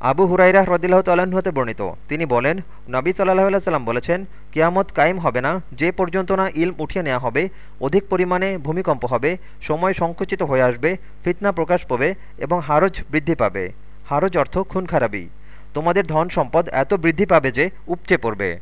আবু হুরাইরা হ্রদিল্লাহ তাল্লাহ্ন হতে বর্ণিত। তিনি বলেন, নবী সাল্লাহ সাল্লাম বলেছেন, কিয়ামত কায়েম হবে না, যে পর্যন্ত না ইলম উঠিয়ে নেওয়া হবে, অধিক পরিমাণে ভূমিকম্প হবে, সময় সংকুচিত হয়ে আসবে, ফিতনা প্রকাশ পাবে এবং হারজ বৃদ্ধি পাবে। হারজ অর্থ খুন খারাপি। তোমাদের ধন সম্পদ এত বৃদ্ধি পাবে যে উপচে পড়বে।